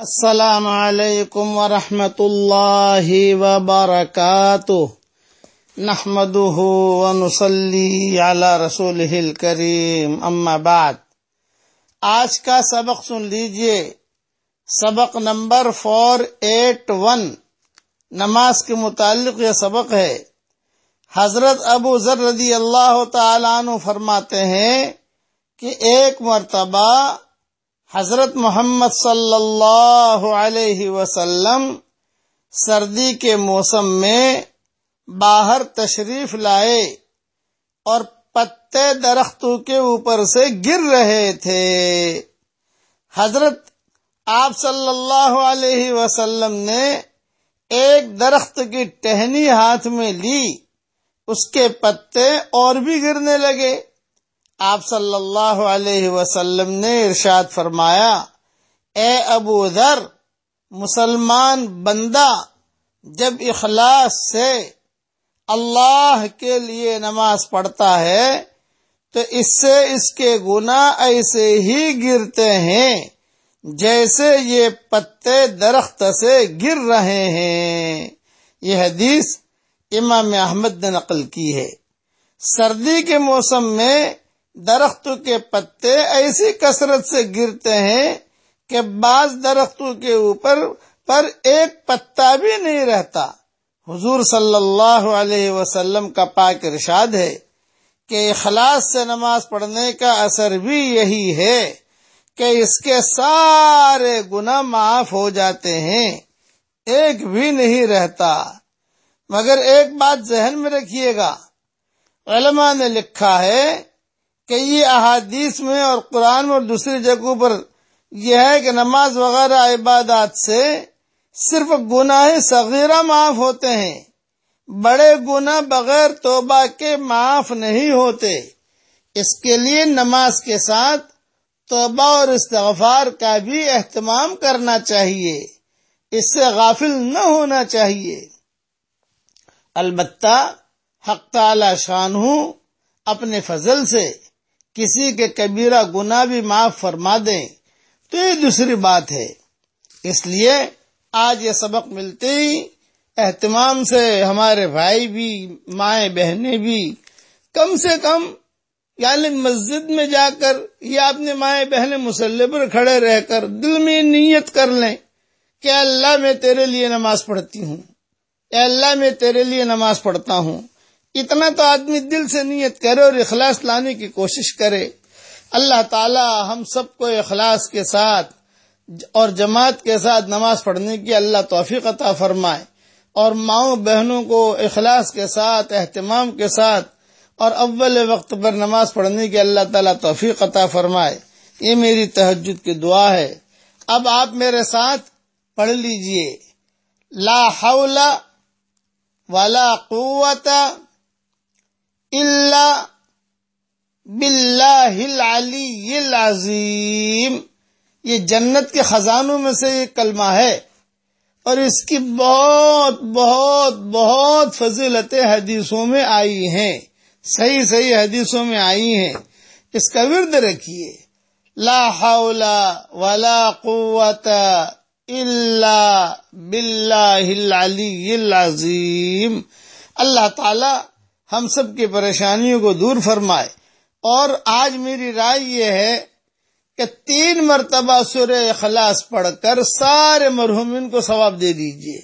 السلام علیکم ورحمۃ اللہ وبرکاتہ۔ نحمده ونصلي على رسوله الكريم اما بعد۔ آج کا سبق سن لیجیے۔ سبق نمبر فور ایٹ ون نماز کے متعلق یہ سبق ہے۔ حضرت ابو ذر رضی اللہ تعالیٰ عنہ فرماتے ہیں کہ ایک مرتبہ حضرت محمد صلی اللہ علیہ وسلم سردی کے موسم میں باہر تشریف لائے اور پتے درختوں کے اوپر سے گر رہے تھے۔ حضرت آپ صلی اللہ علیہ وسلم نے ایک درخت کی ٹہنی ہاتھ میں لی، اس کے پتے اور بھی گرنے لگے۔ آپ صلی اللہ علیہ وسلم نے ارشاد فرمایا، اے ابو ذر، مسلمان بندہ، جب اخلاص سے اللہ کے لیے نماز پڑھتا ہے، تو اس سے اس کے گنا ایسے ہی گرتے ہیں جیسے یہ پتے درخت سے گر رہے ہیں۔ یہ حدیث امام احمد نے نقل کی ہے۔ سردی کے موسم میں درختوں کے پتے ایسی کثرت سے گرتے ہیں کہ بعض درختوں کے اوپر پر ایک پتا بھی نہیں رہتا۔ حضور صلی اللہ علیہ وسلم کا پاک ارشاد ہے کہ اخلاص سے نماز پڑھنے کا اثر بھی یہی ہے کہ اس کے سارے گنا معاف ہو جاتے ہیں، ایک بھی نہیں رہتا۔ مگر ایک بات ذہن میں رکھیے گا، علماء نے لکھا ہے کئی احادیث میں اور قرآن میں اور دوسری جگہوں پر یہ ہے کہ نماز وغیرہ عبادات سے صرف گناہ صغیرہ معاف ہوتے ہیں۔ بڑے گناہ بغیر توبہ کے معاف نہیں ہوتے۔ اس کے لیے نماز کے ساتھ توبہ اور استغفار کا بھی اہتمام کرنا چاہیے۔ اس سے غافل نہ ہونا چاہیے۔ البتہ حق تعالی شان ہوں اپنے فضل سے کسی کے کبیرہ گنا بھی معاف فرما دیں، تو یہ دوسری بات ہے۔ اس لیے آج یہ سبق ملتے ہی اہتمام سے ہمارے بھائی بھی، مائیں بہنیں بھی کم سے کم یعنی مسجد میں جا کر یا اپنے مائیں بہنیں مسلح پر کھڑے رہ کر دل میں نیت کر لیں کہ اللہ میں تیرے لیے نماز پڑھتی ہوں۔ اے اللہ میں تیرے لیے نماز پڑھتا ہوں۔ اتنا تو آدمی دل سے نیت کرے اور اخلاص لانے کی کوشش کرے۔ اللہ تعالی ہم سب کو اخلاص کے ساتھ اور جماعت کے ساتھ نماز پڑھنے کی اللہ توفیق عطا فرمائے۔ اور ماؤں بہنوں کو اخلاص کے ساتھ، اہتمام کے ساتھ اور اول وقت پر نماز پڑھنے کی اللہ تعالیٰ توفیق عطا فرمائے۔ یہ میری تہجد کی دعا ہے۔ اب آپ میرے ساتھ پڑھ لیجیے۔ لا حول ولا قوت اللہ بلّہ العلی العظیم۔ یہ جنت کے خزانوں میں سے یہ کلمہ ہے۔ اور اس کی بہت بہت بہت فضیلتیں حدیثوں میں آئی ہیں۔ صحیح صحیح حدیثوں میں آئی ہیں۔ اس کا ورد رکھیے۔ لا حول ولا قوت الا باللہ العلی العظیم۔ اللہ تعالی ہم سب کی پریشانیوں کو دور فرمائے۔ اور آج میری رائے یہ ہے کہ تین مرتبہ سورہ اخلاص پڑھ کر سارے مرحومین کو ثواب دے دیجیے۔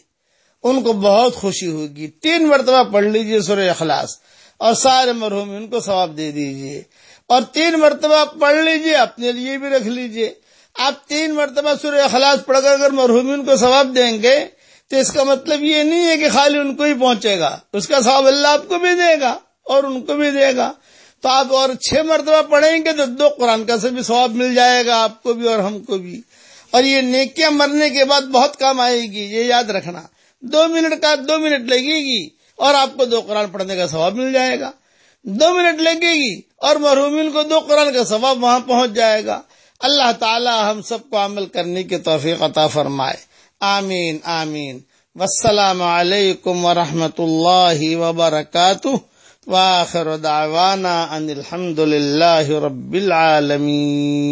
ان کو بہت خوشی ہوگی۔ تین مرتبہ پڑھ لیجیے سورہ اخلاص اور سارے مرحومین کو ثواب دے دیجیے۔ اور تین مرتبہ پڑھ لیجیے، اپنے لیے بھی رکھ لیجیے۔ آپ تین مرتبہ سورہ اخلاص پڑھ کر اگر مرحومین کو ثواب دیں گے تو اس کا مطلب یہ نہیں ہے کہ خالی ان کو ہی پہنچے گا۔ اس کا ثواب اللہ آپ کو بھی دے گا اور ان کو بھی دے گا۔ تو آپ اور چھ مرتبہ پڑھیں گے تو دو قرآن کا سے بھی ثواب مل جائے گا آپ کو بھی اور ہم کو بھی۔ اور یہ نیکیاں مرنے کے بعد بہت کام آئے گی، یہ یاد رکھنا۔ دو منٹ کا، دو منٹ لگے گی اور آپ کو دو قرآن پڑھنے کا ثواب مل جائے گا۔ دو منٹ لگے گی اور مرحومین کو دو قرآن کا ثواب وہاں پہنچ جائے گا۔ اللہ تعالی ہم سب کو عمل کرنے کی توفیق عطا فرمائے۔ آمین آمین۔ والسلام علیکم ورحمۃ اللہ وبرکاتہ۔ واخر دعوانا ان الحمد للہ رب العالمین۔